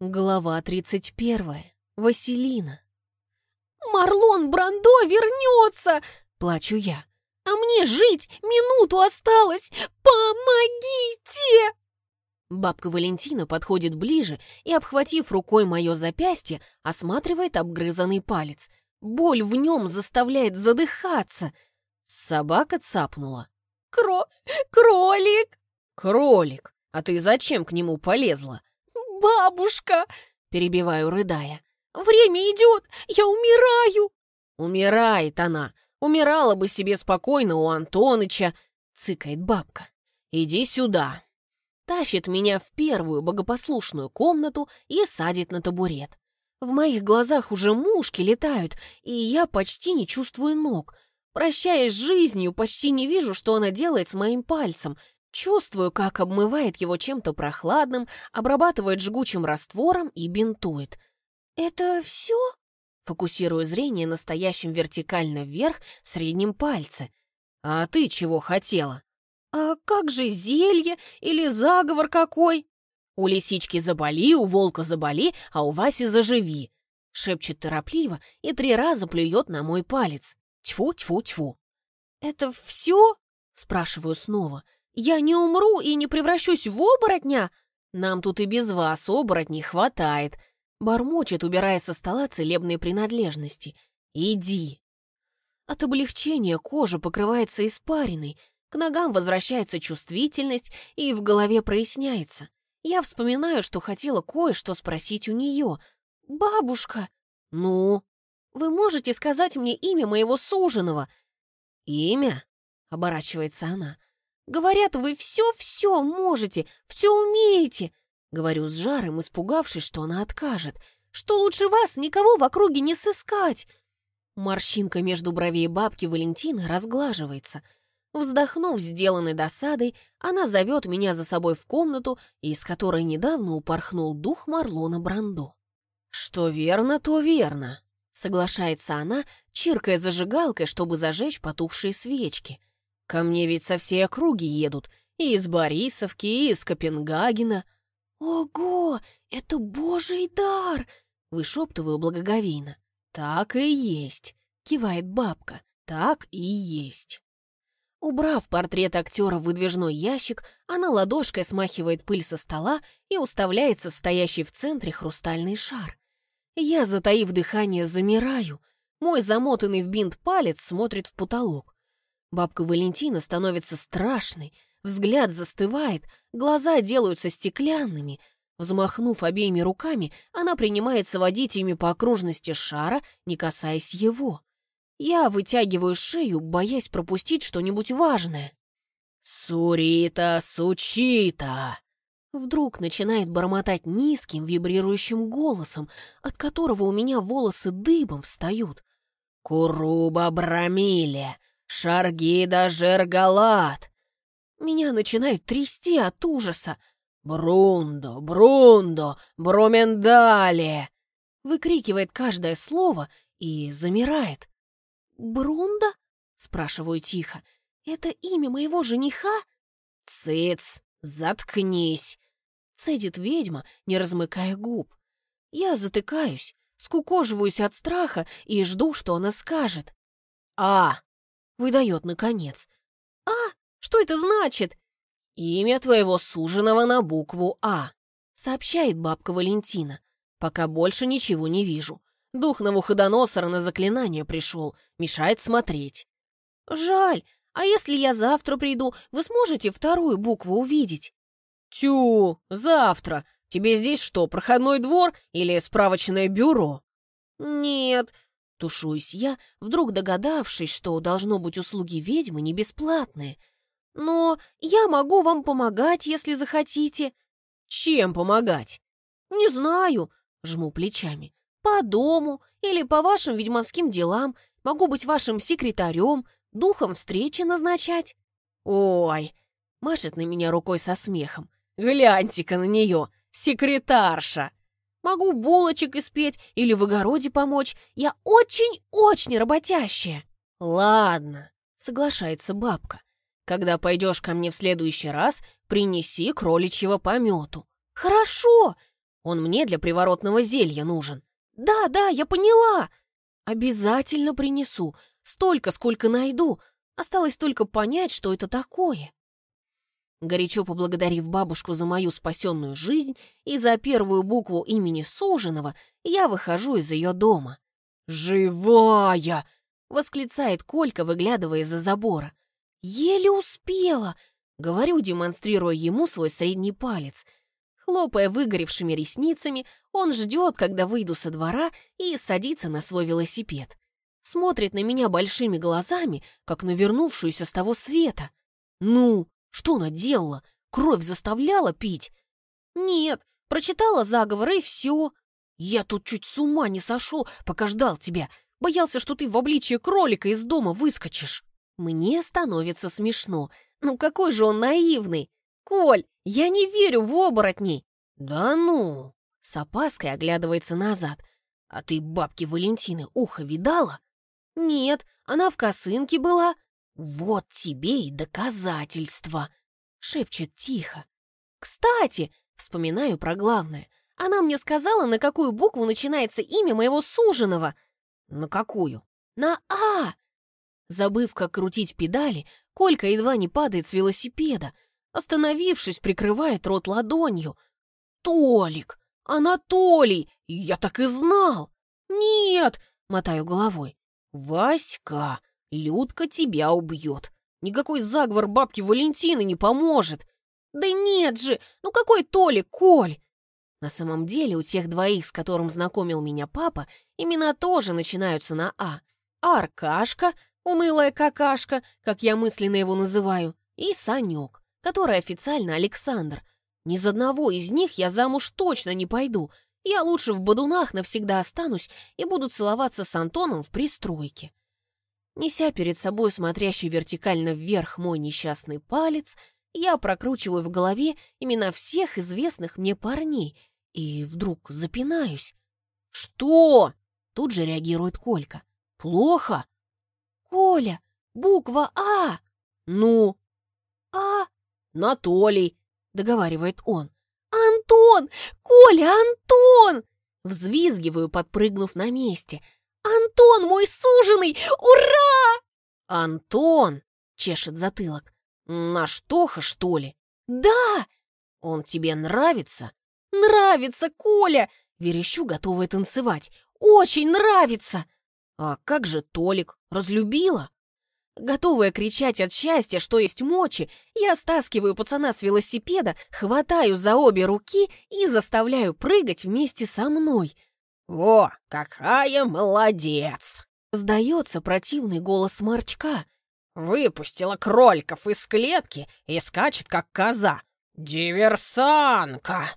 Глава 31. Василина. «Марлон Брандо вернется!» — плачу я. «А мне жить минуту осталось! Помогите!» Бабка Валентина подходит ближе и, обхватив рукой мое запястье, осматривает обгрызанный палец. Боль в нем заставляет задыхаться. Собака цапнула. «Кро... кролик!» «Кролик! А ты зачем к нему полезла?» «Бабушка!» — перебиваю, рыдая. «Время идет! Я умираю!» «Умирает она! Умирала бы себе спокойно у Антоныча!» — цыкает бабка. «Иди сюда!» Тащит меня в первую богопослушную комнату и садит на табурет. В моих глазах уже мушки летают, и я почти не чувствую ног. Прощаясь с жизнью, почти не вижу, что она делает с моим пальцем — Чувствую, как обмывает его чем-то прохладным, обрабатывает жгучим раствором и бинтует. «Это все?» Фокусирую зрение на стоящем вертикально вверх среднем пальце. «А ты чего хотела?» «А как же зелье или заговор какой?» «У лисички заболи, у волка заболи, а у Васи заживи», шепчет торопливо и три раза плюет на мой палец. Тьфу-тьфу-тьфу. «Это все?» спрашиваю снова. Я не умру и не превращусь в оборотня? Нам тут и без вас оборотней хватает. Бормочет, убирая со стола целебные принадлежности. Иди. От облегчения кожа покрывается испариной, к ногам возвращается чувствительность и в голове проясняется. Я вспоминаю, что хотела кое-что спросить у нее. «Бабушка!» «Ну?» «Вы можете сказать мне имя моего суженого?» «Имя?» — оборачивается она. Говорят, вы все-все можете, все умеете. Говорю с жаром, испугавшись, что она откажет. Что лучше вас никого в округе не сыскать. Морщинка между бровей бабки Валентины разглаживается. Вздохнув сделанной досадой, она зовет меня за собой в комнату, из которой недавно упорхнул дух Марлона Брандо. «Что верно, то верно», — соглашается она, чиркая зажигалкой, чтобы зажечь потухшие свечки. Ко мне ведь со всей округи едут, и из Борисовки, и из Копенгагена. Ого, это божий дар! Вышептываю благоговейно. Так и есть, кивает бабка, так и есть. Убрав портрет актера в выдвижной ящик, она ладошкой смахивает пыль со стола и уставляется в стоящий в центре хрустальный шар. Я, затаив дыхание, замираю. Мой замотанный в бинт палец смотрит в потолок. Бабка Валентина становится страшной, взгляд застывает, глаза делаются стеклянными. Взмахнув обеими руками, она принимается водить ими по окружности шара, не касаясь его. Я вытягиваю шею, боясь пропустить что-нибудь важное. «Сурита, сучита!» Вдруг начинает бормотать низким, вибрирующим голосом, от которого у меня волосы дыбом встают. «Куруба Брамиле! Шаргида Жергалат!» Меня начинает трясти от ужаса. «Брундо! Брундо! Брумендале!» Выкрикивает каждое слово и замирает. «Брунда?» — спрашиваю тихо. «Это имя моего жениха?» «Цыц! Заткнись!» — цедит ведьма, не размыкая губ. Я затыкаюсь, скукоживаюсь от страха и жду, что она скажет. «А!» Выдает, наконец. «А? Что это значит?» «Имя твоего суженого на букву «А», — сообщает бабка Валентина. «Пока больше ничего не вижу. Дух Навуходоносора на заклинание пришел, мешает смотреть». «Жаль, а если я завтра приду, вы сможете вторую букву увидеть?» «Тю, завтра. Тебе здесь что, проходной двор или справочное бюро?» «Нет, Тушуюсь я, вдруг догадавшись, что должно быть услуги ведьмы не бесплатные. Но я могу вам помогать, если захотите. Чем помогать? Не знаю, жму плечами. По дому или по вашим ведьмовским делам. Могу быть вашим секретарем, духом встречи назначать. Ой, машет на меня рукой со смехом. Гляньте-ка на нее, секретарша. Могу булочек испечь или в огороде помочь. Я очень-очень работящая. Ладно, соглашается бабка. Когда пойдешь ко мне в следующий раз, принеси кроличьего помету. Хорошо. Он мне для приворотного зелья нужен. Да, да, я поняла. Обязательно принесу. Столько, сколько найду. Осталось только понять, что это такое. Горячо поблагодарив бабушку за мою спасенную жизнь и за первую букву имени суженого, я выхожу из ее дома. «Живая!» — восклицает Колька, выглядывая из-за забора. «Еле успела!» — говорю, демонстрируя ему свой средний палец. Хлопая выгоревшими ресницами, он ждет, когда выйду со двора и садится на свой велосипед. Смотрит на меня большими глазами, как на вернувшуюся с того света. «Ну, что она делала? Кровь заставляла пить?» «Нет, прочитала заговор и все. Я тут чуть с ума не сошел, пока ждал тебя. Боялся, что ты в обличье кролика из дома выскочишь. Мне становится смешно. Ну какой же он наивный. Коль, я не верю в оборотней. Да ну. С опаской оглядывается назад. А ты бабки Валентины ухо видала? Нет, она в косынке была. Вот тебе и доказательство. Шепчет тихо. Кстати, вспоминаю про главное. Она мне сказала, на какую букву начинается имя моего суженого. На какую? На А. Забыв, как крутить педали, Колька едва не падает с велосипеда. Остановившись, прикрывает рот ладонью. «Толик! Анатолий! Я так и знал!» «Нет!» — мотаю головой. «Васька, Людка тебя убьет. Никакой заговор бабки Валентины не поможет». «Да нет же! Ну какой Толик, Коль?» На самом деле у тех двоих, с которым знакомил меня папа, имена тоже начинаются на «А». Аркашка, унылая какашка, как я мысленно его называю, и Санек, который официально Александр. Ни за одного из них я замуж точно не пойду. Я лучше в Бадунах навсегда останусь и буду целоваться с Антоном в пристройке. Неся перед собой смотрящий вертикально вверх мой несчастный палец, я прокручиваю в голове имена всех известных мне парней и вдруг запинаюсь. «Что?» — тут же реагирует Колька. «Плохо?» «Коля, буква А!» «Ну?» «А?» «Анатолий», — договаривает он. «Антон! Коля, Антон!» Взвизгиваю, подпрыгнув на месте. «Антон, мой суженый! Ура!» «Антон!» — чешет затылок. «Наш Тоха, что ли?» «Да!» «Он тебе нравится?» «Нравится, Коля!» Верещу, готовая танцевать. «Очень нравится!» «А как же Толик? Разлюбила?» Готовая кричать от счастья, что есть мочи, я стаскиваю пацана с велосипеда, хватаю за обе руки и заставляю прыгать вместе со мной. «О, какая молодец!» Сдается противный голос Марчка. «Выпустила кроликов из клетки и скачет, как коза. Диверсанка!»